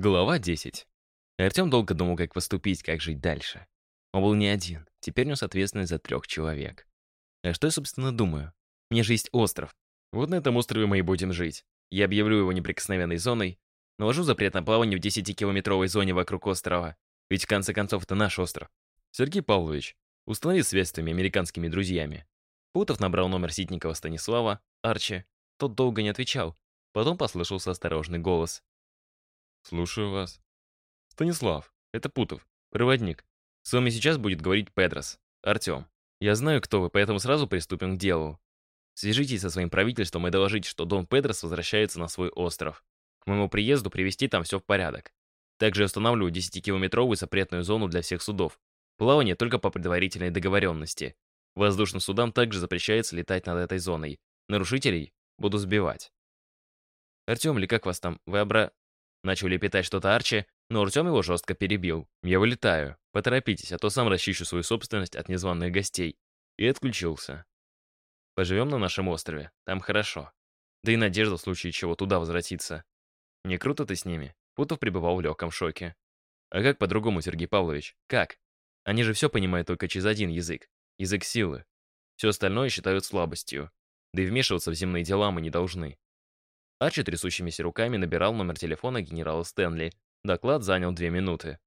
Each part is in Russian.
Глава 10. Артем долго думал, как поступить, как жить дальше. Он был не один, теперь нес ответственность за трех человек. А что я, собственно, думаю? Мне же есть остров. Вот на этом острове мы и будем жить. Я объявлю его неприкосновенной зоной, наложу запрет на плавание в 10-километровой зоне вокруг острова. Ведь, в конце концов, это наш остров. Сергей Павлович, установи связь с твоими американскими друзьями. Путов набрал номер Ситникова Станислава, Арчи. Тот долго не отвечал. Потом послышался осторожный голос. «Слушаю вас». «Станислав, это Путов, проводник. С вами сейчас будет говорить Педрос, Артем. Я знаю, кто вы, поэтому сразу приступим к делу. Свяжитесь со своим правительством и доложите, что Дон Педрос возвращается на свой остров. К моему приезду привести там все в порядок. Также устанавливаю 10-километровую запретную зону для всех судов. Плавание только по предварительной договоренности. Воздушным судам также запрещается летать над этой зоной. Нарушителей буду сбивать. Артем, или как вас там, вы обра... Начал лепетать что-то Арчи, но Артем его жестко перебил. «Я вылетаю. Поторопитесь, а то сам расчищу свою собственность от незваных гостей». И отключился. «Поживем на нашем острове. Там хорошо. Да и надежда в случае чего туда возвратиться. Не круто ты с ними?» Путов пребывал в легком шоке. «А как по-другому, Сергей Павлович? Как? Они же все понимают только через один язык. Язык силы. Все остальное считают слабостью. Да и вмешиваться в земные дела мы не должны. Арчи трясущимися руками набирал номер телефона генерала Стэнли. Доклад занял две минуты.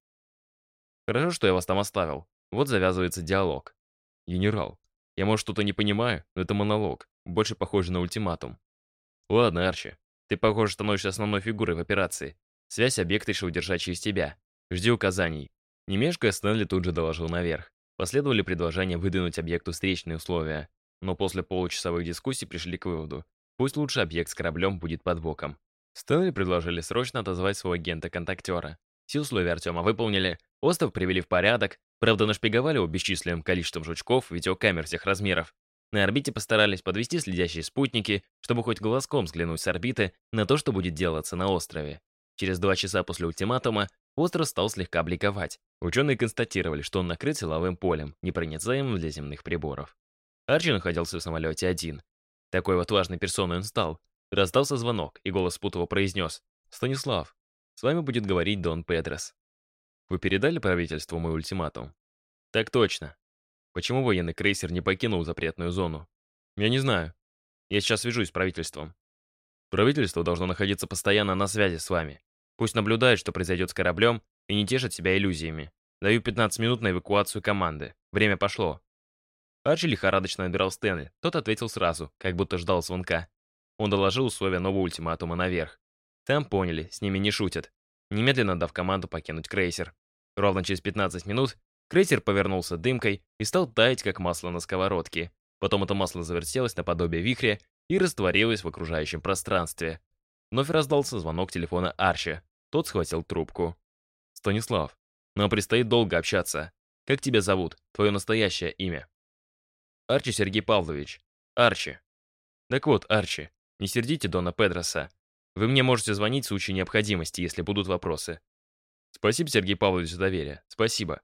«Хорошо, что я вас там оставил. Вот завязывается диалог. Генерал, я, может, что-то не понимаю, но это монолог, больше похоже на ультиматум. Ладно, Арчи, ты, похоже, становишься основной фигурой в операции. Связь объекта решил держать через тебя. Жди указаний». Не Стэнли тут же доложил наверх. Последовали предложения выдвинуть объекту встречные условия. Но после получасовых дискуссий пришли к выводу, Пусть лучше объект с кораблем будет под боком. Стэнли предложили срочно отозвать своего агента-контактера. Все условия Артема выполнили, остров привели в порядок, правда нашпиговали его бесчисленным количеством жучков, видеокамер всех размеров. На орбите постарались подвести следящие спутники, чтобы хоть глазком взглянуть с орбиты на то, что будет делаться на острове. Через два часа после ультиматума остров стал слегка бликовать. Ученые констатировали, что он накрыт силовым полем, непроницаемым для земных приборов. Арчи находился в самолете один. Такой вот важной персоной он стал. Раздался звонок, и голос Путова произнес. «Станислав, с вами будет говорить Дон Педрос. Вы передали правительству мой ультиматум?» «Так точно. Почему военный крейсер не покинул запретную зону?» «Я не знаю. Я сейчас свяжусь с правительством. Правительство должно находиться постоянно на связи с вами. Пусть наблюдает, что произойдет с кораблем, и не тешит себя иллюзиями. Даю 15 минут на эвакуацию команды. Время пошло. Арчи лихорадочно набирал Стэнли. Тот ответил сразу, как будто ждал звонка. Он доложил условия нового ультиматума наверх. Там поняли, с ними не шутят. Немедленно дав команду покинуть крейсер. Ровно через 15 минут крейсер повернулся дымкой и стал таять, как масло на сковородке. Потом это масло завертелось наподобие вихря и растворилось в окружающем пространстве. Вновь раздался звонок телефона Арчи. Тот схватил трубку. «Станислав, нам предстоит долго общаться. Как тебя зовут? Твое настоящее имя?» Арчи Сергей Павлович. Арчи. Так вот, Арчи, не сердите Дона Педроса. Вы мне можете звонить в случае необходимости, если будут вопросы. Спасибо, Сергей Павлович, за доверие. Спасибо.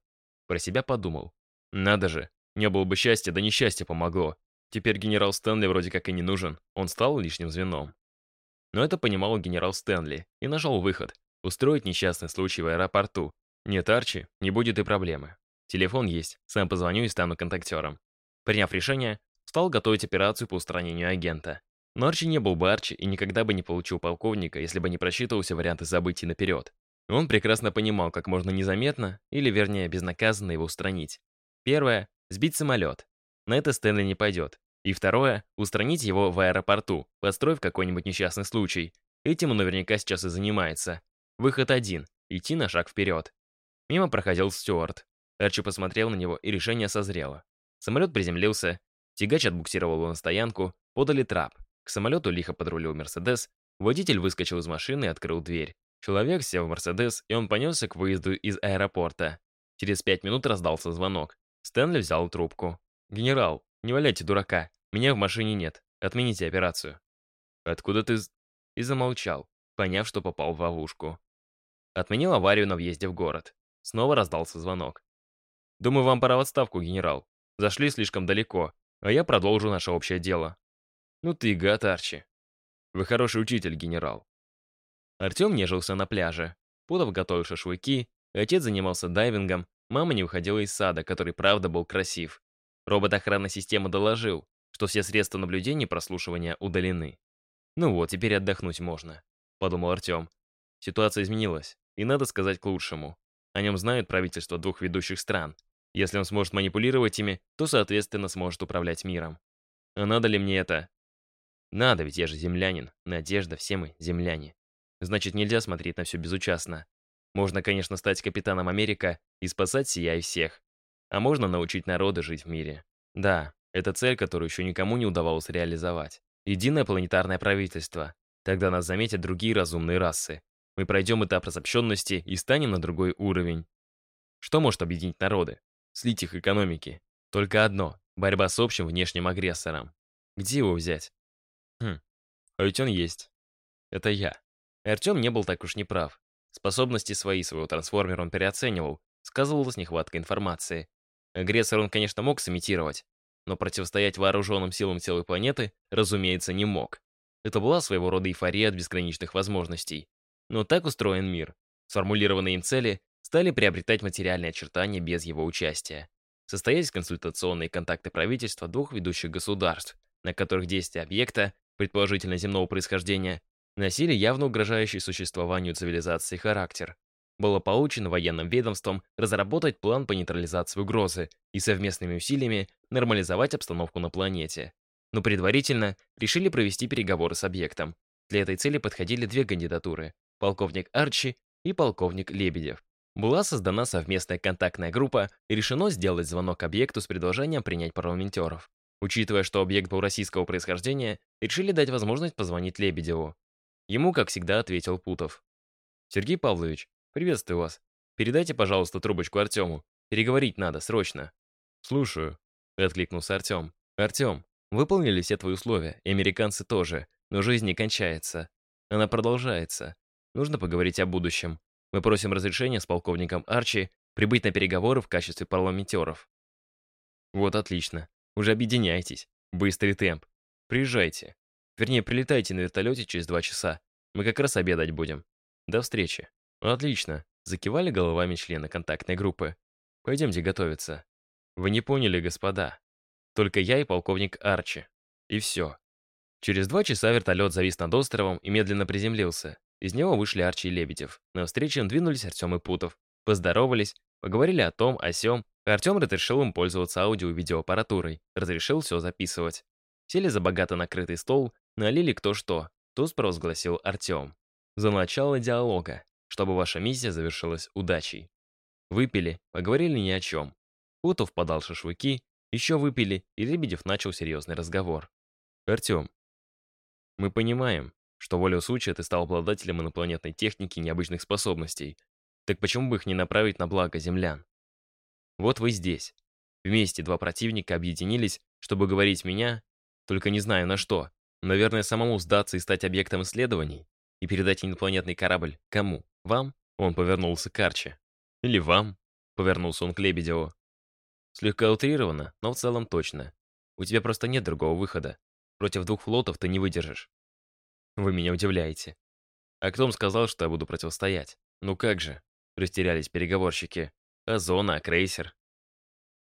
Про себя подумал. Надо же, не было бы счастья, да несчастье помогло. Теперь генерал Стэнли вроде как и не нужен. Он стал лишним звеном. Но это понимал генерал Стэнли и нашел выход. Устроить несчастный случай в аэропорту. Нет, Арчи, не будет и проблемы. Телефон есть, сам позвоню и стану контактером. Приняв решение, стал готовить операцию по устранению агента. Но Арчи не был бы Арчи и никогда бы не получил полковника, если бы не просчитывался варианты событий наперед. Он прекрасно понимал, как можно незаметно, или вернее безнаказанно его устранить. Первое — сбить самолет. На это Стэнли не пойдет. И второе — устранить его в аэропорту, построив какой-нибудь несчастный случай. Этим он наверняка сейчас и занимается. Выход один — идти на шаг вперед. Мимо проходил Стюарт. Арчи посмотрел на него, и решение созрело. Самолет приземлился, тягач отбуксировал его на стоянку, подали трап. К самолету лихо подрулил Мерседес, водитель выскочил из машины и открыл дверь. Человек сел в Мерседес, и он понесся к выезду из аэропорта. Через пять минут раздался звонок. Стэнли взял трубку. «Генерал, не валяйте дурака. Меня в машине нет. Отмените операцию». «Откуда ты...» И замолчал, поняв, что попал в ловушку. Отменил аварию на въезде в город. Снова раздался звонок. «Думаю, вам пора в отставку, генерал. Зашли слишком далеко, а я продолжу наше общее дело. Ну ты гад, Арчи. Вы хороший учитель, генерал. Артем нежился на пляже. Путов готовил шашлыки, отец занимался дайвингом, мама не выходила из сада, который правда был красив. Робот охранной системы доложил, что все средства наблюдения и прослушивания удалены. «Ну вот, теперь отдохнуть можно», — подумал Артем. Ситуация изменилась, и надо сказать к лучшему. О нем знают правительства двух ведущих стран. Если он сможет манипулировать ими, то, соответственно, сможет управлять миром. А надо ли мне это? Надо, ведь я же землянин. Надежда, все мы земляне. Значит, нельзя смотреть на все безучастно. Можно, конечно, стать капитаном Америка и спасать сия и всех. А можно научить народы жить в мире. Да, это цель, которую еще никому не удавалось реализовать. Единое планетарное правительство. Тогда нас заметят другие разумные расы. Мы пройдем этап разобщенности и станем на другой уровень. Что может объединить народы? Слить их экономики. Только одно — борьба с общим внешним агрессором. Где его взять? Хм, а ведь он есть. Это я. Артем не был так уж неправ. Способности свои своего трансформера он переоценивал, сказывалась нехватка информации. Агрессор он, конечно, мог сымитировать, но противостоять вооруженным силам целой планеты, разумеется, не мог. Это была своего рода эйфория от безграничных возможностей. Но так устроен мир. Сформулированные им цели стали приобретать материальные очертания без его участия. Состоялись консультационные контакты правительства двух ведущих государств, на которых действия объекта, предположительно земного происхождения, носили явно угрожающий существованию цивилизации характер. Было получено военным ведомством разработать план по нейтрализации угрозы и совместными усилиями нормализовать обстановку на планете. Но предварительно решили провести переговоры с объектом. Для этой цели подходили две кандидатуры полковник Арчи и полковник Лебедев. Была создана совместная контактная группа и решено сделать звонок объекту с предложением принять парламентеров. Учитывая, что объект был российского происхождения, решили дать возможность позвонить Лебедеву. Ему, как всегда, ответил Путов. «Сергей Павлович, приветствую вас. Передайте, пожалуйста, трубочку Артему. Переговорить надо, срочно». «Слушаю», — откликнулся Артем. «Артем, выполнили все твои условия, и американцы тоже, но жизнь не кончается. Она продолжается. Нужно поговорить о будущем. Мы просим разрешения с полковником Арчи прибыть на переговоры в качестве парламентеров. Вот отлично. Уже объединяйтесь. Быстрый темп. Приезжайте. Вернее, прилетайте на вертолете через два часа. Мы как раз обедать будем. До встречи. Отлично. Закивали головами члены контактной группы. Пойдемте готовиться. Вы не поняли, господа. Только я и полковник Арчи. И все. Через два часа вертолет завис над островом и медленно приземлился. Из него вышли Арчи и Лебедев. На встречу им двинулись Артем и Путов. Поздоровались, поговорили о том, о сём. Артем разрешил им пользоваться аудио и видеоаппаратурой, разрешил все записывать. Сели за богато накрытый стол, налили кто что. Туз провозгласил Артем. За начало диалога, чтобы ваша миссия завершилась удачей. Выпили, поговорили ни о чем. Путов подал шашлыки, еще выпили, и Лебедев начал серьезный разговор. «Артем, мы понимаем, что волю случая ты стал обладателем инопланетной техники и необычных способностей. Так почему бы их не направить на благо землян? Вот вы здесь. Вместе два противника объединились, чтобы говорить меня, только не знаю на что. Наверное, самому сдаться и стать объектом исследований? И передать инопланетный корабль кому? Вам? Он повернулся к Арчи. Или вам? Повернулся он к Лебедеву. Слегка утрированно, но в целом точно. У тебя просто нет другого выхода. Против двух флотов ты не выдержишь. Вы меня удивляете. А кто вам сказал, что я буду противостоять? Ну как же? Растерялись переговорщики. А зона, а крейсер?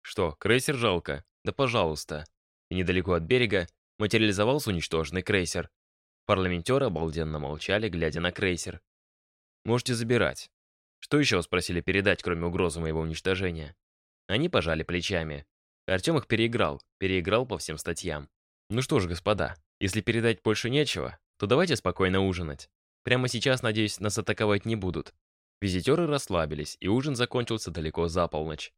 Что, крейсер жалко? Да пожалуйста. И недалеко от берега материализовался уничтоженный крейсер. Парламентеры обалденно молчали, глядя на крейсер. Можете забирать. Что еще спросили передать, кроме угрозы моего уничтожения? Они пожали плечами. Артем их переиграл, переиграл по всем статьям. Ну что ж, господа, если передать больше нечего, то давайте спокойно ужинать. Прямо сейчас, надеюсь, нас атаковать не будут. Визитеры расслабились, и ужин закончился далеко за полночь.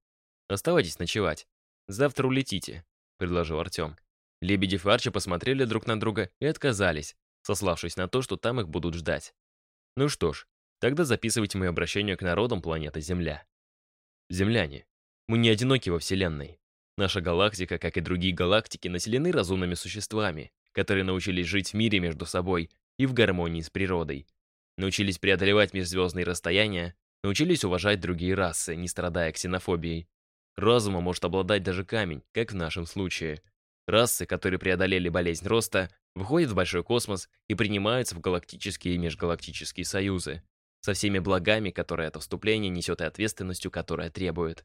Оставайтесь ночевать. Завтра улетите, предложил Артем. Лебедев и Арчи посмотрели друг на друга и отказались, сославшись на то, что там их будут ждать. Ну что ж, тогда записывайте мое обращение к народам планеты Земля. Земляне, мы не одиноки во Вселенной. Наша галактика, как и другие галактики, населены разумными существами, которые научились жить в мире между собой и в гармонии с природой. Научились преодолевать межзвездные расстояния, научились уважать другие расы, не страдая ксенофобией. Разумом может обладать даже камень, как в нашем случае. Расы, которые преодолели болезнь роста, выходят в большой космос и принимаются в галактические и межгалактические союзы. со всеми благами, которые это вступление несет и ответственностью, которая требует.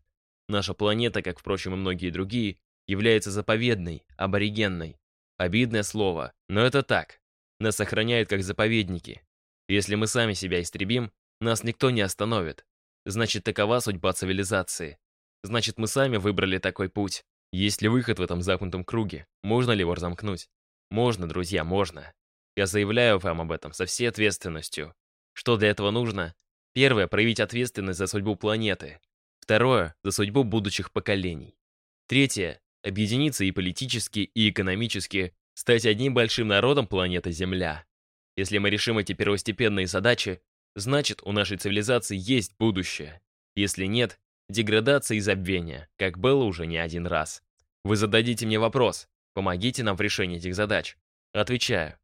Наша планета, как, впрочем, и многие другие, является заповедной, аборигенной. Обидное слово, но это так. Нас сохраняют как заповедники. Если мы сами себя истребим, нас никто не остановит. Значит, такова судьба цивилизации. Значит, мы сами выбрали такой путь. Есть ли выход в этом замкнутом круге? Можно ли его разомкнуть? Можно, друзья, можно. Я заявляю вам об этом со всей ответственностью. Что для этого нужно? Первое — проявить ответственность за судьбу планеты. Второе — за судьбу будущих поколений. Третье — объединиться и политически, и экономически, стать одним большим народом планеты Земля. Если мы решим эти первостепенные задачи, значит, у нашей цивилизации есть будущее. Если нет, деградация и забвение, как было уже не один раз. Вы зададите мне вопрос, помогите нам в решении этих задач. Отвечаю.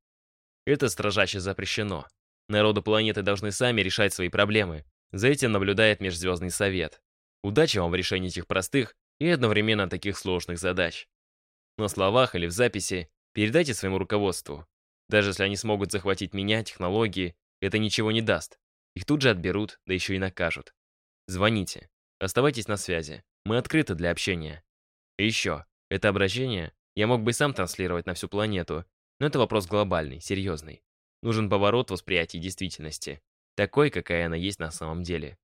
Это строжаще запрещено. Народы планеты должны сами решать свои проблемы. За этим наблюдает Межзвездный Совет. Удачи вам в решении этих простых и одновременно таких сложных задач. На словах или в записи передайте своему руководству. Даже если они смогут захватить меня, технологии, это ничего не даст. Их тут же отберут, да еще и накажут. Звоните. Оставайтесь на связи. Мы открыты для общения. И еще, это обращение я мог бы сам транслировать на всю планету, но это вопрос глобальный, серьезный. Нужен поворот восприятия действительности, такой, какая она есть на самом деле.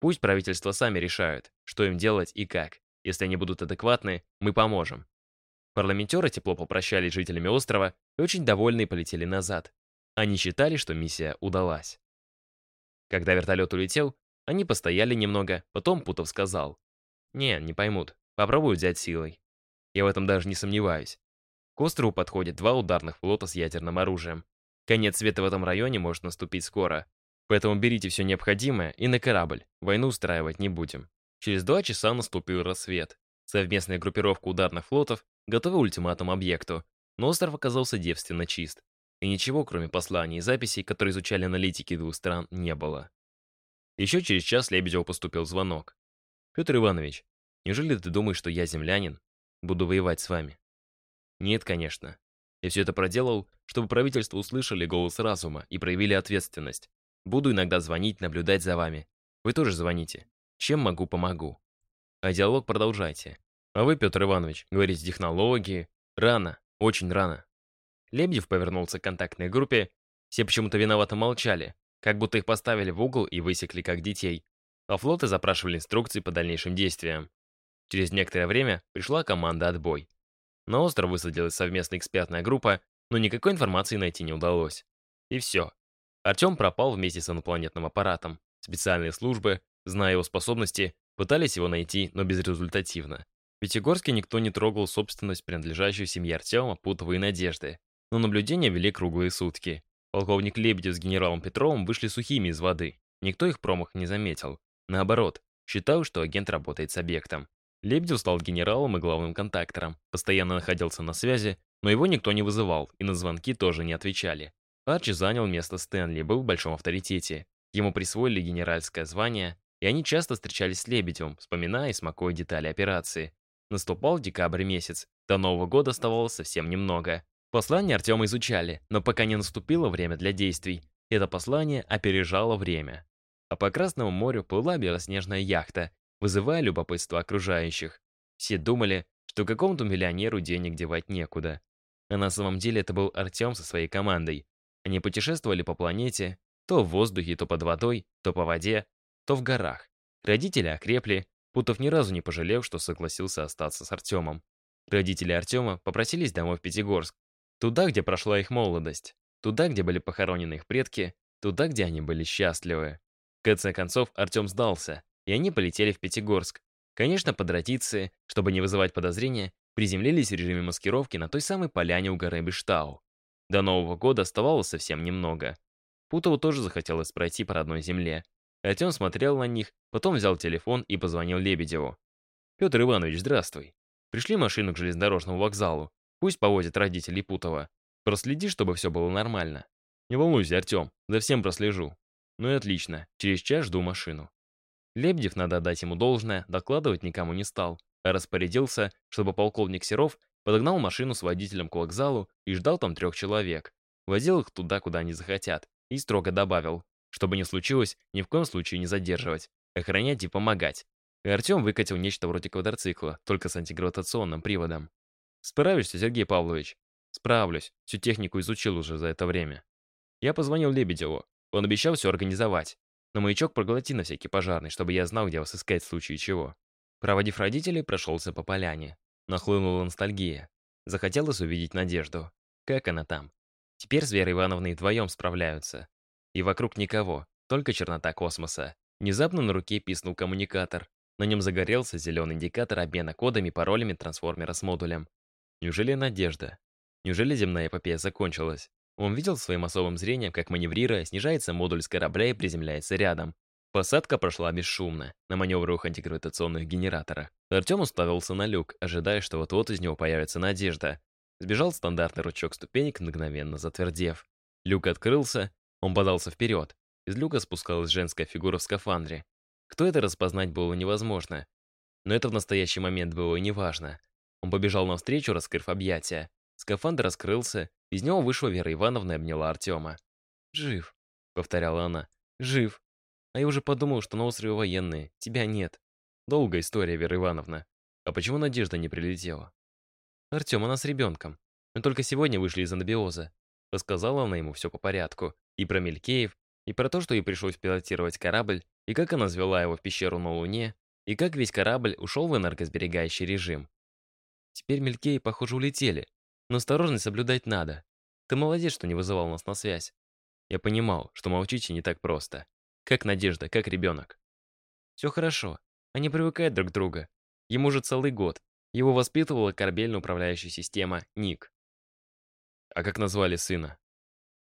Пусть правительства сами решают, что им делать и как. Если они будут адекватны, мы поможем. Парламентеры тепло попрощались с жителями острова и очень довольные полетели назад. Они считали, что миссия удалась. Когда вертолет улетел, они постояли немного, потом Путов сказал. «Не, не поймут. Попробую взять силой». Я в этом даже не сомневаюсь. К острову подходят два ударных флота с ядерным оружием. Конец света в этом районе может наступить скоро. Поэтому берите все необходимое и на корабль. Войну устраивать не будем. Через два часа наступил рассвет. Совместная группировка ударных флотов готова ультиматум объекту, но остров оказался девственно чист. И ничего, кроме посланий и записей, которые изучали аналитики двух стран, не было. Еще через час Лебедеву поступил звонок. «Петр Иванович, неужели ты думаешь, что я землянин? Буду воевать с вами?» «Нет, конечно. Я все это проделал, чтобы правительство услышали голос разума и проявили ответственность. Буду иногда звонить, наблюдать за вами. Вы тоже звоните. Чем могу, помогу. А диалог продолжайте. А вы, Петр Иванович, говорите технологии. Рано, очень рано. Лебедев повернулся к контактной группе. Все почему-то виновато молчали, как будто их поставили в угол и высекли как детей. А флоты запрашивали инструкции по дальнейшим действиям. Через некоторое время пришла команда «Отбой». На остров высадилась совместная экспертная группа, но никакой информации найти не удалось. И все. Артем пропал вместе с инопланетным аппаратом. Специальные службы, зная его способности, пытались его найти, но безрезультативно. В Пятигорске никто не трогал собственность, принадлежащую семье Артема, Путова и Надежды. Но наблюдения вели круглые сутки. Полковник Лебедев с генералом Петровым вышли сухими из воды. Никто их промах не заметил. Наоборот, считал, что агент работает с объектом. Лебедев стал генералом и главным контактором, постоянно находился на связи, но его никто не вызывал, и на звонки тоже не отвечали. Арчи занял место Стэнли, был в большом авторитете. Ему присвоили генеральское звание, и они часто встречались с Лебедевым, вспоминая и смакуя детали операции. Наступал декабрь месяц, до Нового года оставалось совсем немного. Послание Артема изучали, но пока не наступило время для действий, это послание опережало время. А по Красному морю плыла белоснежная яхта, вызывая любопытство окружающих. Все думали, что какому-то миллионеру денег девать некуда. А на самом деле это был Артем со своей командой. Они путешествовали по планете, то в воздухе, то под водой, то по воде, то в горах. Родители окрепли, Путов ни разу не пожалел, что согласился остаться с Артемом. Родители Артема попросились домой в Пятигорск. Туда, где прошла их молодость. Туда, где были похоронены их предки. Туда, где они были счастливы. В конце концов, Артем сдался и они полетели в Пятигорск. Конечно, по традиции, чтобы не вызывать подозрения, приземлились в режиме маскировки на той самой поляне у горы Биштау. До Нового года оставалось совсем немного. Путову тоже захотелось пройти по родной земле. Артем смотрел на них, потом взял телефон и позвонил Лебедеву. «Петр Иванович, здравствуй. Пришли машину к железнодорожному вокзалу. Пусть повозят родителей Путова. Проследи, чтобы все было нормально. Не волнуйся, Артем, за всем прослежу. Ну и отлично, через час жду машину». Лебедев, надо отдать ему должное, докладывать никому не стал, а распорядился, чтобы полковник Серов подогнал машину с водителем к вокзалу и ждал там трех человек. Возил их туда, куда они захотят, и строго добавил. Что бы ни случилось, ни в коем случае не задерживать, охранять и помогать. И Артем выкатил нечто вроде квадроцикла, только с антигравитационным приводом. «Справишься, Сергей Павлович?» «Справлюсь. Всю технику изучил уже за это время». Я позвонил Лебедеву. Он обещал все организовать. Но маячок проглоти на всякий пожарный, чтобы я знал, где вас искать в случае чего. Проводив родителей, прошелся по поляне. Нахлынула ностальгия. Захотелось увидеть Надежду. Как она там? Теперь с Верой Ивановной вдвоем справляются. И вокруг никого, только чернота космоса. Внезапно на руке писнул коммуникатор. На нем загорелся зеленый индикатор обмена кодами паролями трансформера с модулем. Неужели Надежда? Неужели земная эпопея закончилась? Он видел своим особым зрением, как маневрируя, снижается модуль с корабля и приземляется рядом. Посадка прошла бесшумно, на маневровых антигравитационных генераторах. Артем уставился на люк, ожидая, что вот-вот из него появится надежда. Сбежал стандартный ручок ступенек, мгновенно затвердев. Люк открылся, он подался вперед. Из люка спускалась женская фигура в скафандре. Кто это распознать было невозможно. Но это в настоящий момент было и неважно. Он побежал навстречу, раскрыв объятия. Скафандр раскрылся, из него вышла Вера Ивановна и обняла Артема. «Жив», — повторяла она, — «жив. А я уже подумал, что на острове военные, тебя нет. Долгая история, Вера Ивановна. А почему Надежда не прилетела?» «Артем, она с ребенком. Мы только сегодня вышли из анабиоза». Рассказала она ему все по порядку. И про Мелькеев, и про то, что ей пришлось пилотировать корабль, и как она звела его в пещеру на Луне, и как весь корабль ушел в энергосберегающий режим. Теперь Мелькеи, похоже, улетели, но осторожность соблюдать надо. Ты молодец, что не вызывал нас на связь. Я понимал, что молчите не так просто. Как Надежда, как ребенок. Все хорошо. Они привыкают друг к другу. Ему уже целый год. Его воспитывала корабельно-управляющая система НИК. А как назвали сына?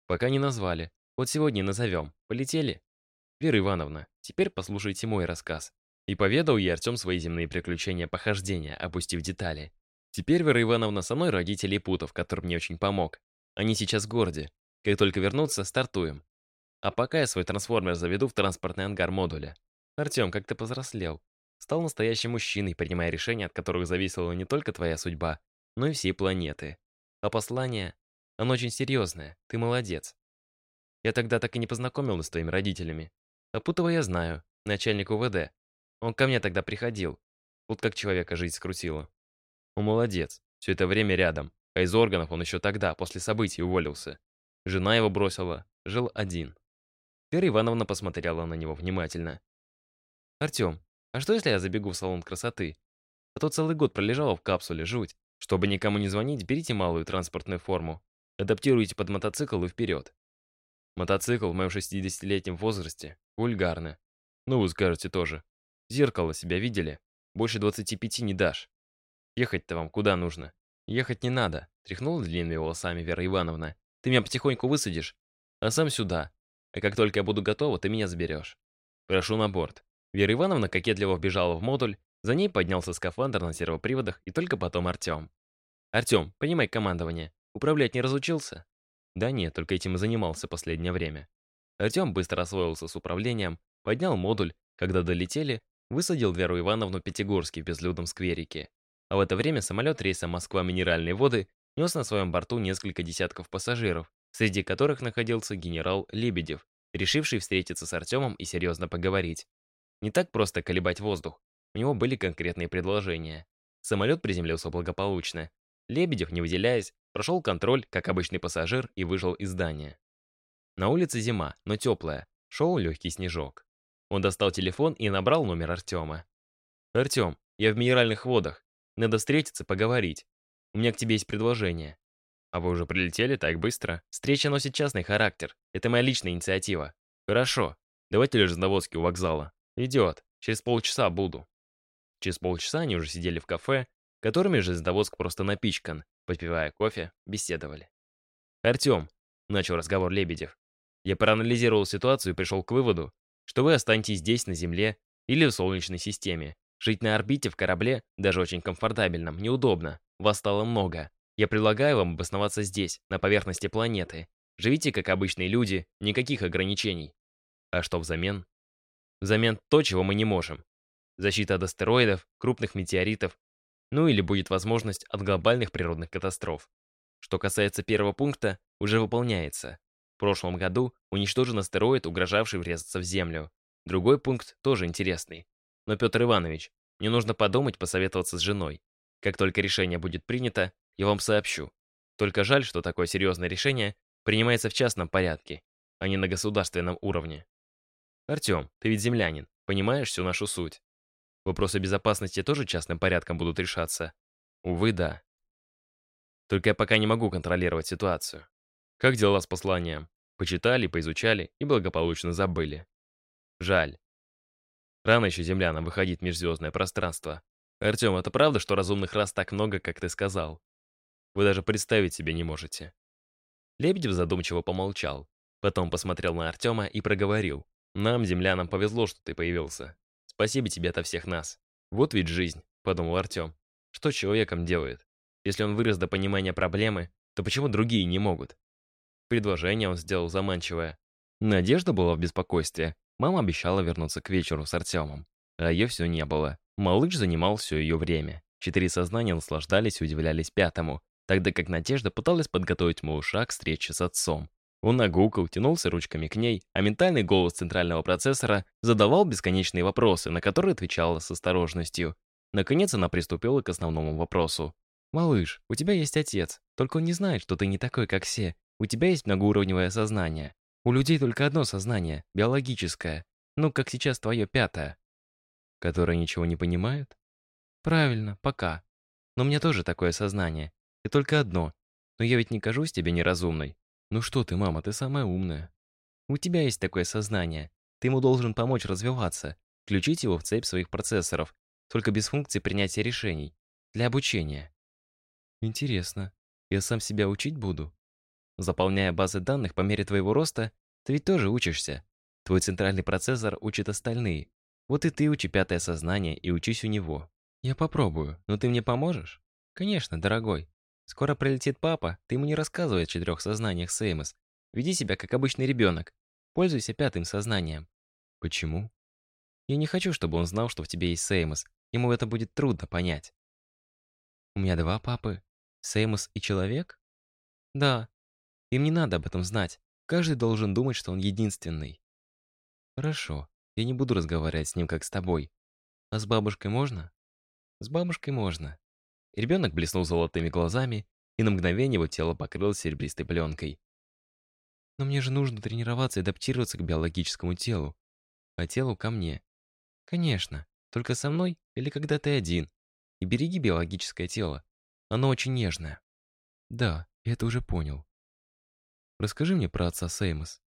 Пока не назвали. Вот сегодня назовем. Полетели? Вера Ивановна, теперь послушайте мой рассказ. И поведал ей Артем свои земные приключения похождения, опустив детали. Теперь Вера Ивановна со мной родителей Путов, который мне очень помог. Они сейчас в городе. Как только вернутся, стартуем. А пока я свой трансформер заведу в транспортный ангар модуля. Артем, как ты повзрослел. Стал настоящим мужчиной, принимая решения, от которых зависела не только твоя судьба, но и всей планеты. А послание? Оно очень серьезное. Ты молодец. Я тогда так и не познакомился с твоими родителями. А Путова я знаю, начальник УВД. Он ко мне тогда приходил. Вот как человека жизнь скрутила. Он молодец. Все это время рядом. А из органов он еще тогда, после событий, уволился. Жена его бросила. Жил один. Вера Ивановна посмотрела на него внимательно. «Артем, а что если я забегу в салон красоты? А то целый год пролежала в капсуле, жуть. Чтобы никому не звонить, берите малую транспортную форму. Адаптируйте под мотоцикл и вперед. Мотоцикл в моем 60-летнем возрасте вульгарно. Ну, вы скажете тоже. Зеркало себя видели? Больше 25 не дашь. Ехать-то вам куда нужно? Ехать не надо, тряхнула длинными волосами Вера Ивановна. Ты меня потихоньку высадишь, а сам сюда. А как только я буду готова, ты меня заберешь. Прошу на борт. Вера Ивановна кокетливо вбежала в модуль, за ней поднялся скафандр на сервоприводах и только потом Артем. «Артем, понимай командование. Управлять не разучился?» «Да нет, только этим и занимался последнее время». Артем быстро освоился с управлением, поднял модуль, когда долетели, высадил Веру Ивановну Пятигорский в безлюдном скверике. А в это время самолет рейса Москва-Минеральные воды нес на своем борту несколько десятков пассажиров, среди которых находился генерал Лебедев, решивший встретиться с Артемом и серьезно поговорить. Не так просто колебать воздух. У него были конкретные предложения. Самолет приземлился благополучно. Лебедев, не выделяясь, прошел контроль, как обычный пассажир, и вышел из здания. На улице зима, но теплая. Шел легкий снежок. Он достал телефон и набрал номер Артема. «Артем, я в минеральных водах. Надо встретиться, поговорить. У меня к тебе есть предложение. А вы уже прилетели так быстро? Встреча носит частный характер. Это моя личная инициатива. Хорошо. Давайте лишь Железноводске у вокзала. Идет. Через полчаса буду. Через полчаса они уже сидели в кафе, которыми Железноводск просто напичкан, попивая кофе, беседовали. «Артем», — начал разговор Лебедев, «я проанализировал ситуацию и пришел к выводу, что вы останетесь здесь, на Земле, или в Солнечной системе, Жить на орбите в корабле, даже очень комфортабельном, неудобно. Вас стало много. Я предлагаю вам обосноваться здесь, на поверхности планеты. Живите как обычные люди, никаких ограничений. А что взамен? Взамен то, чего мы не можем. Защита от астероидов, крупных метеоритов, ну или будет возможность от глобальных природных катастроф. Что касается первого пункта, уже выполняется. В прошлом году уничтожен астероид, угрожавший врезаться в Землю. Другой пункт тоже интересный. Но, Петр Иванович, мне нужно подумать, посоветоваться с женой. Как только решение будет принято, я вам сообщу. Только жаль, что такое серьезное решение принимается в частном порядке, а не на государственном уровне. Артем, ты ведь землянин, понимаешь всю нашу суть. Вопросы безопасности тоже частным порядком будут решаться? Увы, да. Только я пока не могу контролировать ситуацию. Как дела с посланием? Почитали, поизучали и благополучно забыли. Жаль. Рано еще землянам выходить в межзвездное пространство. Артем, это правда, что разумных рас так много, как ты сказал? Вы даже представить себе не можете. Лебедев задумчиво помолчал. Потом посмотрел на Артема и проговорил. Нам, землянам, повезло, что ты появился. Спасибо тебе ото всех нас. Вот ведь жизнь, подумал Артем. Что человеком делает? Если он вырос до понимания проблемы, то почему другие не могут? Предложение он сделал заманчивое. Надежда была в беспокойстве. Мама обещала вернуться к вечеру с Артемом. А ее все не было. Малыш занимал все ее время. Четыре сознания наслаждались и удивлялись пятому, тогда как Надежда пыталась подготовить малыша к встрече с отцом. Он нагукал, тянулся ручками к ней, а ментальный голос центрального процессора задавал бесконечные вопросы, на которые отвечала с осторожностью. Наконец она приступила к основному вопросу. «Малыш, у тебя есть отец, только он не знает, что ты не такой, как все. У тебя есть многоуровневое сознание. У людей только одно сознание, биологическое. Ну, как сейчас твое пятое. Которое ничего не понимает? Правильно, пока. Но у меня тоже такое сознание. И только одно. Но я ведь не кажусь тебе неразумной. Ну что ты, мама, ты самая умная. У тебя есть такое сознание. Ты ему должен помочь развиваться, включить его в цепь своих процессоров, только без функции принятия решений, для обучения. Интересно, я сам себя учить буду? Заполняя базы данных по мере твоего роста, ты ведь тоже учишься. Твой центральный процессор учит остальные. Вот и ты учи пятое сознание и учись у него. Я попробую, но ты мне поможешь? Конечно, дорогой. Скоро прилетит папа, ты ему не рассказывай о четырех сознаниях Сеймос. Веди себя как обычный ребенок. Пользуйся пятым сознанием. Почему? Я не хочу, чтобы он знал, что в тебе есть Сеймос. Ему это будет трудно понять. У меня два папы. Сеймос и человек? Да. Им не надо об этом знать. Каждый должен думать, что он единственный. Хорошо. Я не буду разговаривать с ним, как с тобой. А с бабушкой можно? С бабушкой можно. Ребенок блеснул золотыми глазами, и на мгновение его тело покрылось серебристой пленкой. Но мне же нужно тренироваться и адаптироваться к биологическому телу, а телу ко мне. Конечно, только со мной или когда ты один. И береги биологическое тело. Оно очень нежное. Да, я это уже понял. Расскажи мне про отца Сеймос.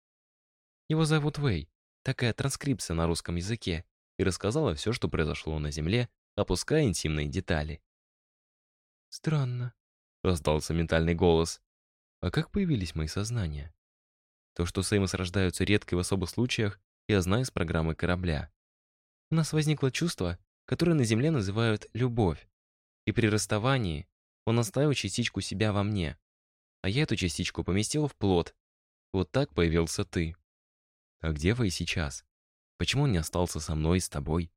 Его зовут Вэй. Такая транскрипция на русском языке. И рассказала все, что произошло на Земле, опуская интимные детали. «Странно», — раздался ментальный голос. «А как появились мои сознания?» То, что Сеймос рождаются редко и в особых случаях, я знаю из программы корабля. У нас возникло чувство, которое на Земле называют «любовь». И при расставании он оставил частичку себя во мне. А я эту частичку поместил в плод. Вот так появился ты. А где вы сейчас? Почему он не остался со мной и с тобой?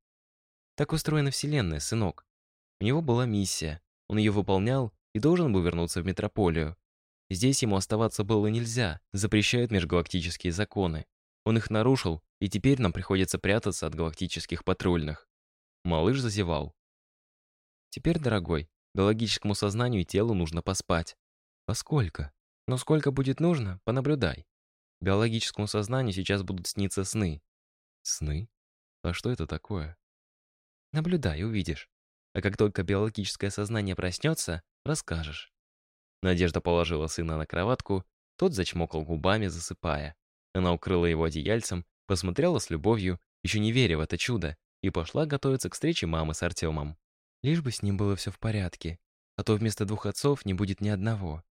Так устроена Вселенная, сынок. У него была миссия. Он ее выполнял и должен был вернуться в метрополию. Здесь ему оставаться было нельзя, запрещают межгалактические законы. Он их нарушил, и теперь нам приходится прятаться от галактических патрульных. Малыш зазевал. Теперь, дорогой, биологическому сознанию и телу нужно поспать. А сколько? Но сколько будет нужно, понаблюдай. Биологическому сознанию сейчас будут сниться сны. Сны? А что это такое? Наблюдай, увидишь. А как только биологическое сознание проснется, расскажешь. Надежда положила сына на кроватку, тот зачмокал губами, засыпая. Она укрыла его одеяльцем, посмотрела с любовью, еще не веря в это чудо, и пошла готовиться к встрече мамы с Артемом. Лишь бы с ним было все в порядке, а то вместо двух отцов не будет ни одного.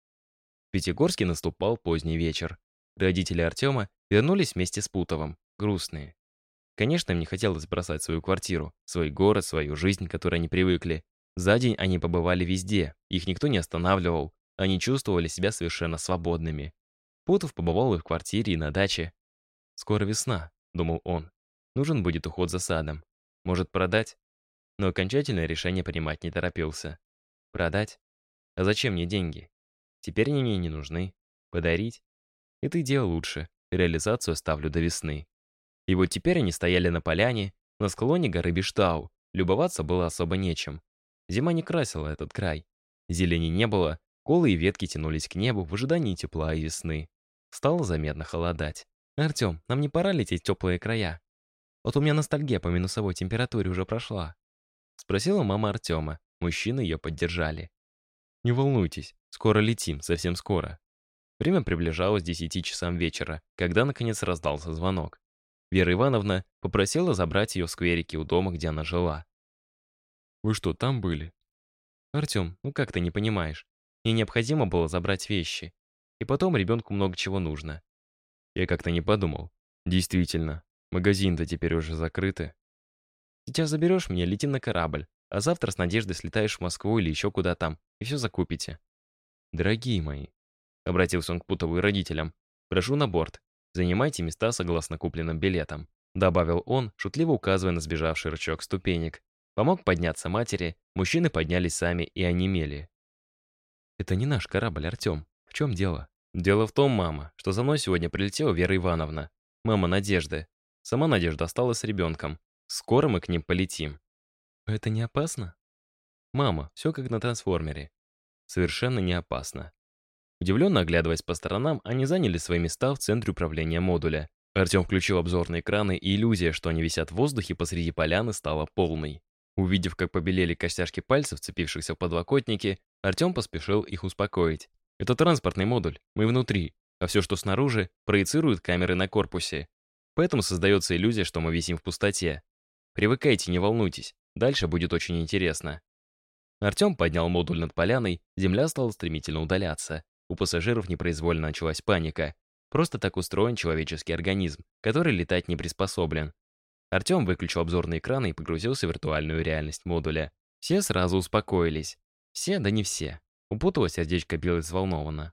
В Пятигорске наступал поздний вечер. Родители Артема вернулись вместе с Путовым, грустные. Конечно, им не хотелось бросать свою квартиру, свой город, свою жизнь, к которой они привыкли. За день они побывали везде, их никто не останавливал, они чувствовали себя совершенно свободными. Путов побывал и в квартире, и на даче. «Скоро весна», — думал он. «Нужен будет уход за садом. Может, продать?» Но окончательное решение принимать не торопился. «Продать? А зачем мне деньги? Теперь они мне не нужны. Подарить? Это идея лучше. Реализацию ставлю до весны. И вот теперь они стояли на поляне, на склоне горы Биштау. Любоваться было особо нечем. Зима не красила этот край. Зелени не было, голые ветки тянулись к небу в ожидании тепла и весны. Стало заметно холодать. «Артем, нам не пора лететь в теплые края? Вот у меня ностальгия по минусовой температуре уже прошла». Спросила мама Артема. Мужчины ее поддержали. «Не волнуйтесь, скоро летим, совсем скоро». Время приближалось к 10 часам вечера, когда наконец раздался звонок. Вера Ивановна попросила забрать ее в скверике у дома, где она жила. «Вы что, там были?» «Артем, ну как ты не понимаешь? Мне необходимо было забрать вещи. И потом ребенку много чего нужно». Я как-то не подумал. Действительно, магазин-то теперь уже закрыты. Сейчас заберешь меня, летим на корабль, а завтра с Надеждой слетаешь в Москву или еще куда там, и все закупите. Дорогие мои, обратился он к Путову и родителям, прошу на борт. Занимайте места согласно купленным билетам. Добавил он, шутливо указывая на сбежавший рычаг ступенек. Помог подняться матери, мужчины поднялись сами и онемели. «Это не наш корабль, Артем. В чем дело?» «Дело в том, мама, что за мной сегодня прилетела Вера Ивановна, мама Надежды. Сама Надежда осталась с ребенком. Скоро мы к ним полетим». «Это не опасно?» «Мама, все как на трансформере. Совершенно не опасно. Удивленно оглядываясь по сторонам, они заняли свои места в центре управления модуля. Артем включил обзорные экраны, и иллюзия, что они висят в воздухе посреди поляны, стала полной. Увидев, как побелели костяшки пальцев, цепившихся в подлокотники, Артем поспешил их успокоить. «Это транспортный модуль, мы внутри, а все, что снаружи, проецируют камеры на корпусе. Поэтому создается иллюзия, что мы висим в пустоте. Привыкайте, не волнуйтесь, дальше будет очень интересно». Артем поднял модуль над поляной, земля стала стремительно удаляться. У пассажиров непроизвольно началась паника. Просто так устроен человеческий организм, который летать не приспособлен. Артем выключил обзорные экраны и погрузился в виртуальную реальность модуля. Все сразу успокоились. Все, да не все. У Путова сердечко билось взволнованно.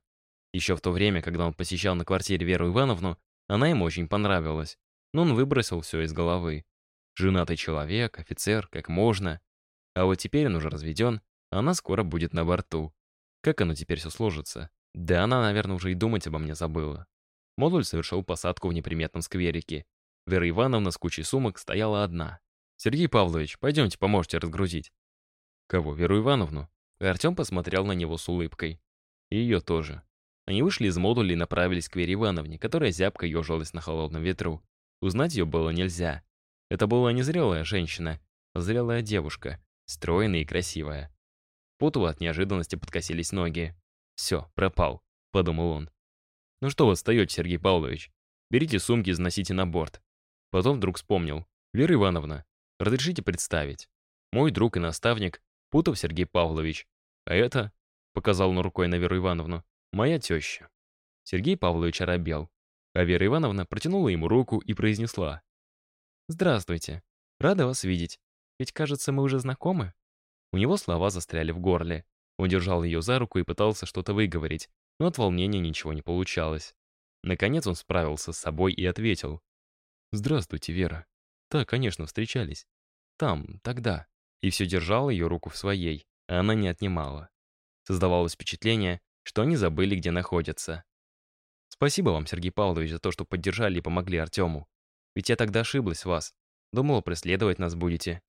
Еще в то время, когда он посещал на квартире Веру Ивановну, она ему очень понравилась. Но он выбросил все из головы. Женатый человек, офицер, как можно. А вот теперь он уже разведен, а она скоро будет на борту. Как оно теперь все сложится? Да она, наверное, уже и думать обо мне забыла. Модуль совершил посадку в неприметном скверике. Вера Ивановна с кучей сумок стояла одна. «Сергей Павлович, пойдемте поможете разгрузить». «Кого, Веру Ивановну?» Артем посмотрел на него с улыбкой. И ее тоже. Они вышли из модуля и направились к Вере Ивановне, которая зябко ежилась на холодном ветру. Узнать ее было нельзя. Это была не зрелая женщина, а зрелая девушка, стройная и красивая. Путову от неожиданности подкосились ноги. «Все, пропал», — подумал он. «Ну что вы встаете, Сергей Павлович? Берите сумки и заносите на борт». Потом вдруг вспомнил. «Вера Ивановна, разрешите представить. Мой друг и наставник Путов Сергей Павлович. А это, — показал он рукой на Веру Ивановну, — моя теща». Сергей Павлович оробел. А Вера Ивановна протянула ему руку и произнесла. «Здравствуйте. Рада вас видеть. Ведь, кажется, мы уже знакомы?» У него слова застряли в горле. Он держал ее за руку и пытался что-то выговорить, но от волнения ничего не получалось. Наконец он справился с собой и ответил. «Здравствуйте, Вера. Да, конечно, встречались. Там, тогда». И все держал ее руку в своей, а она не отнимала. Создавалось впечатление, что они забыли, где находятся. «Спасибо вам, Сергей Павлович, за то, что поддержали и помогли Артему. Ведь я тогда ошиблась в вас. Думала, преследовать нас будете.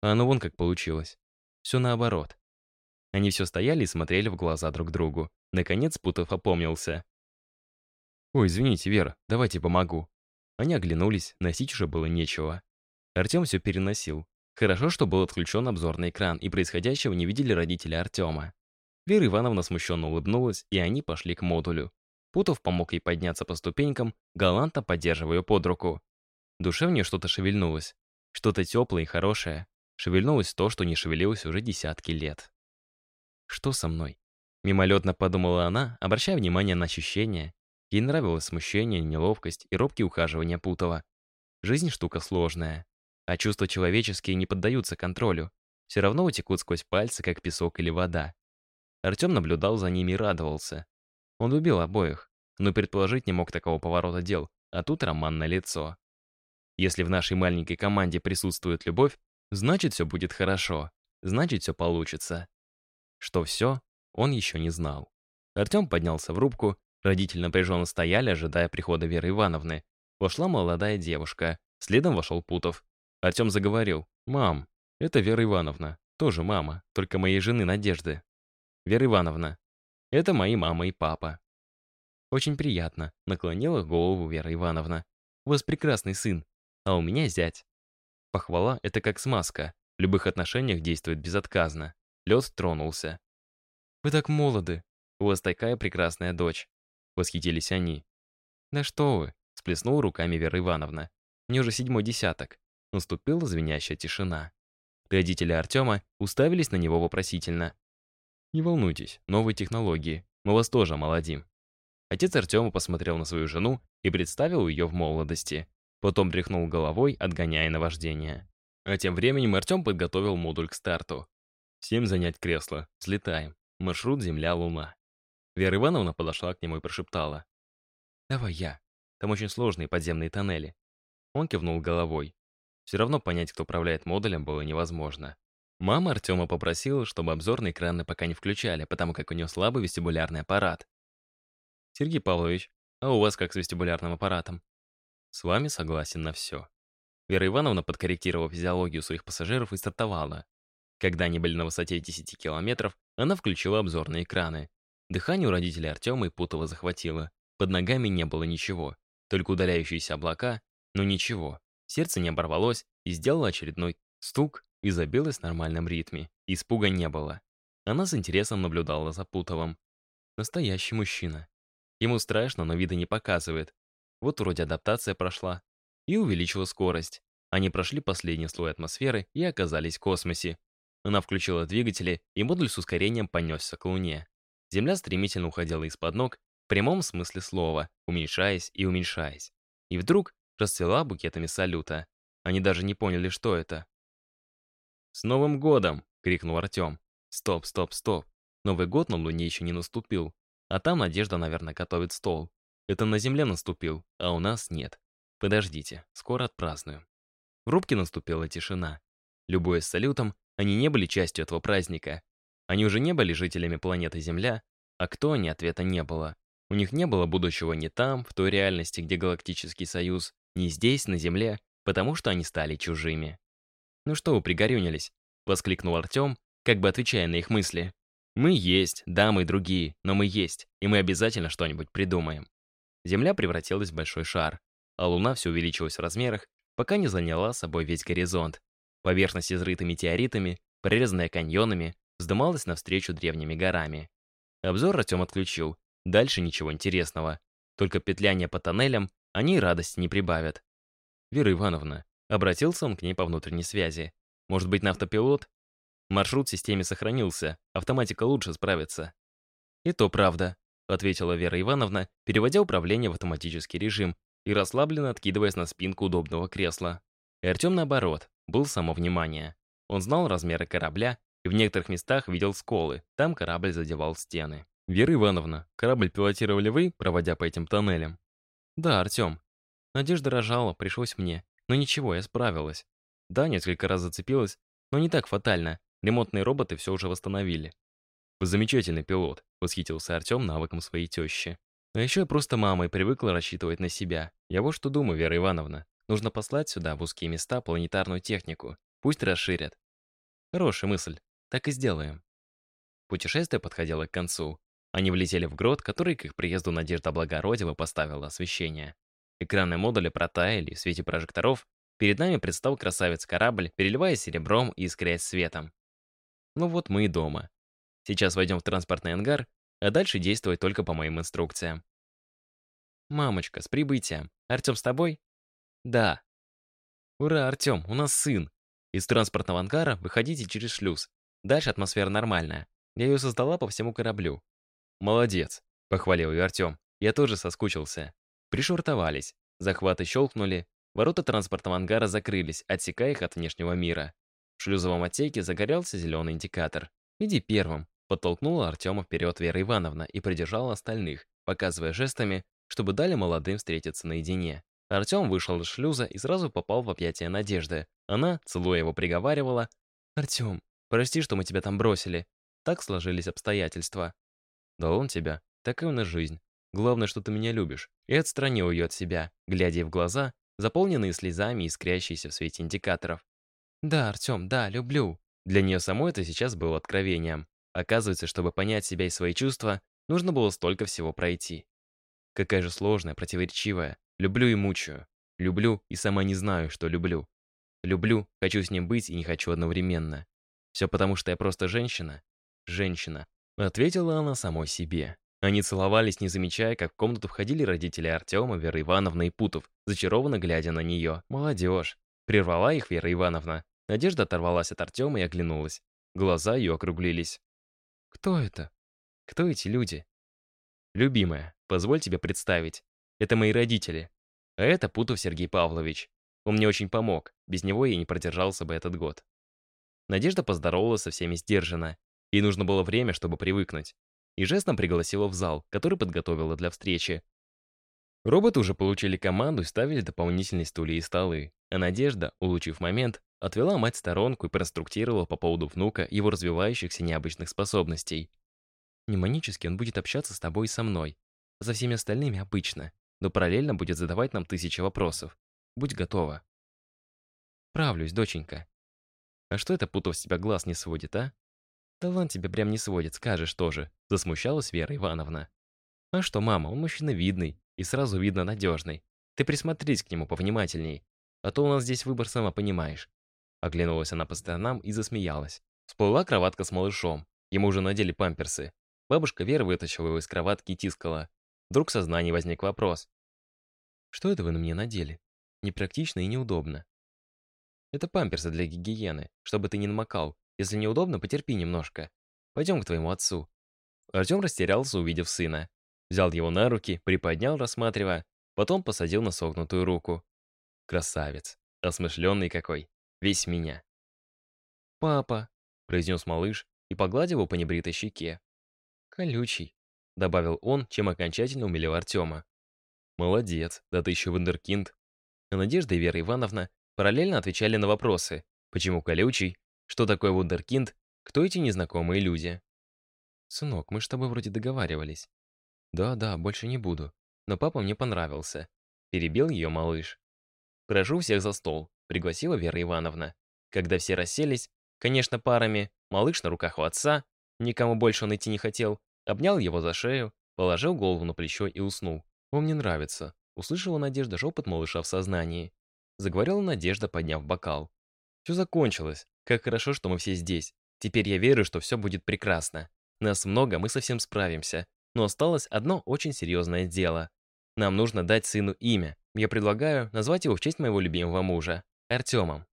А оно вон как получилось. Все наоборот. Они все стояли и смотрели в глаза друг другу. Наконец Путов опомнился. «Ой, извините, Вера, давайте помогу». Они оглянулись, носить уже было нечего. Артем все переносил. Хорошо, что был отключен обзорный экран, и происходящего не видели родители Артема. Вера Ивановна смущенно улыбнулась, и они пошли к модулю. Путов помог ей подняться по ступенькам, галантно поддерживая под руку. В душе в нее что-то шевельнулось. Что-то теплое и хорошее. Шевельнулось то, что не шевелилось уже десятки лет. Что со мной? Мимолетно подумала она, обращая внимание на ощущения. Ей нравилось смущение, неловкость и робкие ухаживания Путова. Жизнь штука сложная, а чувства человеческие не поддаются контролю. Все равно утекут сквозь пальцы, как песок или вода. Артем наблюдал за ними и радовался. Он любил обоих, но предположить не мог такого поворота дел, а тут роман на лицо. Если в нашей маленькой команде присутствует любовь, значит все будет хорошо, значит все получится. Что все, он еще не знал. Артем поднялся в рубку, Родители напряженно стояли, ожидая прихода Веры Ивановны. Вошла молодая девушка. Следом вошел Путов. Артем заговорил. «Мам, это Вера Ивановна. Тоже мама, только моей жены Надежды. Вера Ивановна, это мои мама и папа». «Очень приятно», — наклонила голову Вера Ивановна. «У вас прекрасный сын, а у меня зять». Похвала — это как смазка. В любых отношениях действует безотказно. Лед тронулся. «Вы так молоды. У вас такая прекрасная дочь». Восхитились они. «Да что вы!» — сплеснула руками Вера Ивановна. «Мне уже седьмой десяток». Наступила звенящая тишина. Родители Артема уставились на него вопросительно. «Не волнуйтесь, новые технологии. Мы вас тоже молодим». Отец Артема посмотрел на свою жену и представил ее в молодости. Потом тряхнул головой, отгоняя наваждение. А тем временем Артем подготовил модуль к старту. «Всем занять кресло. Взлетаем. Маршрут Земля-Луна». Вера Ивановна подошла к нему и прошептала. «Давай я. Там очень сложные подземные тоннели». Он кивнул головой. Все равно понять, кто управляет модулем, было невозможно. Мама Артема попросила, чтобы обзорные экраны пока не включали, потому как у нее слабый вестибулярный аппарат. «Сергей Павлович, а у вас как с вестибулярным аппаратом?» «С вами согласен на все». Вера Ивановна подкорректировала физиологию своих пассажиров и стартовала. Когда они были на высоте 10 километров, она включила обзорные экраны. Дыхание у родителей Артема и Путова захватило. Под ногами не было ничего, только удаляющиеся облака, но ничего. Сердце не оборвалось и сделало очередной стук и забилось в нормальном ритме. Испуга не было. Она с интересом наблюдала за Путовым. Настоящий мужчина. Ему страшно, но вида не показывает. Вот вроде адаптация прошла. И увеличила скорость. Они прошли последний слой атмосферы и оказались в космосе. Она включила двигатели, и модуль с ускорением понесся к Луне. Земля стремительно уходила из-под ног, в прямом смысле слова, уменьшаясь и уменьшаясь. И вдруг расцвела букетами салюта. Они даже не поняли, что это. «С Новым годом!» — крикнул Артем. «Стоп, стоп, стоп. Новый год на Луне еще не наступил. А там Надежда, наверное, готовит стол. Это на Земле наступил, а у нас нет. Подождите, скоро отпразднуем». В рубке наступила тишина. Любуясь салютом, они не были частью этого праздника. Они уже не были жителями планеты Земля, а кто они, ответа не было. У них не было будущего ни там, в той реальности, где Галактический Союз, не здесь, на Земле, потому что они стали чужими. «Ну что вы пригорюнились?» — воскликнул Артем, как бы отвечая на их мысли. «Мы есть, да, мы другие, но мы есть, и мы обязательно что-нибудь придумаем». Земля превратилась в большой шар, а Луна все увеличилась в размерах, пока не заняла собой весь горизонт. Поверхность изрыта метеоритами, прорезанная каньонами, вздымалась навстречу древними горами. Обзор Артем отключил. Дальше ничего интересного. Только петляние по тоннелям они радости не прибавят. Вера Ивановна, обратился он к ней по внутренней связи. Может быть, на автопилот? Маршрут в системе сохранился, автоматика лучше справится. И то правда, ответила Вера Ивановна, переводя управление в автоматический режим и расслабленно откидываясь на спинку удобного кресла. И Артем, наоборот, был само внимание. Он знал размеры корабля и в некоторых местах видел сколы, там корабль задевал стены. «Вера Ивановна, корабль пилотировали вы, проводя по этим тоннелям?» «Да, Артем. Надежда рожала, пришлось мне. Но ничего, я справилась. Да, несколько раз зацепилась, но не так фатально. Ремонтные роботы все уже восстановили». «Вы замечательный пилот», — восхитился Артем навыком своей тещи. А еще я просто мамой привыкла рассчитывать на себя. Я вот что думаю, Вера Ивановна. Нужно послать сюда, в узкие места, планетарную технику. Пусть расширят. Хорошая мысль. Так и сделаем. Путешествие подходило к концу. Они влетели в грот, который к их приезду Надежда Благородева поставила освещение. Экраны модуля протаяли в свете прожекторов. Перед нами предстал красавец-корабль, переливаясь серебром и искрясь светом. Ну вот мы и дома. Сейчас войдем в транспортный ангар, а дальше действовать только по моим инструкциям. «Мамочка, с прибытием. Артем с тобой?» «Да». «Ура, Артем, у нас сын. Из транспортного ангара выходите через шлюз. Дальше атмосфера нормальная. Я ее создала по всему кораблю. «Молодец», — похвалил ее Артем. «Я тоже соскучился». Пришвартовались. Захваты щелкнули. Ворота транспортного ангара закрылись, отсекая их от внешнего мира. В шлюзовом отсеке загорелся зеленый индикатор. «Иди первым», — подтолкнула Артема вперед Вера Ивановна и придержала остальных, показывая жестами, чтобы дали молодым встретиться наедине. Артем вышел из шлюза и сразу попал в объятия Надежды. Она, целуя его, приговаривала, «Артем, прости, что мы тебя там бросили. Так сложились обстоятельства». Да он тебя. Такая у нас жизнь. Главное, что ты меня любишь». И отстранил ее от себя, глядя ей в глаза, заполненные слезами и искрящиеся в свете индикаторов. «Да, Артем, да, люблю». Для нее самой это сейчас было откровением. Оказывается, чтобы понять себя и свои чувства, нужно было столько всего пройти. Какая же сложная, противоречивая. Люблю и мучаю. Люблю и сама не знаю, что люблю. Люблю, хочу с ним быть и не хочу одновременно. Все потому, что я просто женщина? Женщина. Ответила она самой себе. Они целовались, не замечая, как в комнату входили родители Артема, Вера Ивановна и Путов, зачарованно глядя на нее. Молодежь. Прервала их Вера Ивановна. Надежда оторвалась от Артема и оглянулась. Глаза ее округлились. «Кто это? Кто эти люди?» «Любимая, позволь тебе представить. Это мои родители. А это Путов Сергей Павлович. Он мне очень помог. Без него я не продержался бы этот год». Надежда поздоровалась со всеми сдержанно. Ей нужно было время, чтобы привыкнуть. И жестом пригласила в зал, который подготовила для встречи. Роботы уже получили команду и ставили дополнительные стулья и столы. А Надежда, улучив момент, отвела мать в сторонку и проинструктировала по поводу внука его развивающихся необычных способностей. Неманически он будет общаться с тобой и со мной. За всеми остальными обычно, но параллельно будет задавать нам тысячи вопросов. Будь готова. Правлюсь, доченька. А что это Путов с тебя глаз не сводит, а? Да ладно тебе прям не сводит, скажешь тоже. Засмущалась Вера Ивановна. А что, мама, он мужчина видный и сразу видно надежный. Ты присмотрись к нему повнимательней, а то у нас здесь выбор сама понимаешь. Оглянулась она по сторонам и засмеялась. Всплыла кроватка с малышом. Ему уже надели памперсы. Бабушка Вера вытащила его из кроватки и тискала. Вдруг в сознании возник вопрос. «Что это вы на мне надели? Непрактично и неудобно». «Это памперсы для гигиены, чтобы ты не намокал. Если неудобно, потерпи немножко. Пойдем к твоему отцу». Артем растерялся, увидев сына. Взял его на руки, приподнял, рассматривая, потом посадил на согнутую руку. Красавец. Осмышленный какой. Весь меня. «Папа», — произнес малыш и погладил его по небритой щеке. «Колючий», — добавил он, чем окончательно умилил Артема. «Молодец, да ты еще вундеркинд». А Надежда и Вера Ивановна параллельно отвечали на вопросы. Почему колючий? Что такое вундеркинд? Кто эти незнакомые люди? «Сынок, мы с тобой вроде договаривались». «Да-да, больше не буду. Но папа мне понравился». Перебил ее малыш. «Прошу всех за стол», — пригласила Вера Ивановна. Когда все расселись, конечно, парами, малыш на руках у отца, Никому больше он идти не хотел. Обнял его за шею, положил голову на плечо и уснул. «Он мне нравится», — услышала Надежда шепот малыша в сознании. Заговорила Надежда, подняв бокал. «Все закончилось. Как хорошо, что мы все здесь. Теперь я верю, что все будет прекрасно. Нас много, мы совсем справимся. Но осталось одно очень серьезное дело. Нам нужно дать сыну имя. Я предлагаю назвать его в честь моего любимого мужа, Артемом».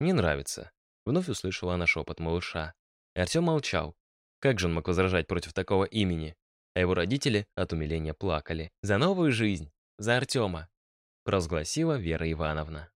«Мне нравится», — вновь услышала она шепот малыша. Артем молчал. Как же он мог возражать против такого имени? А его родители от умиления плакали. «За новую жизнь! За Артема!» провозгласила Вера Ивановна.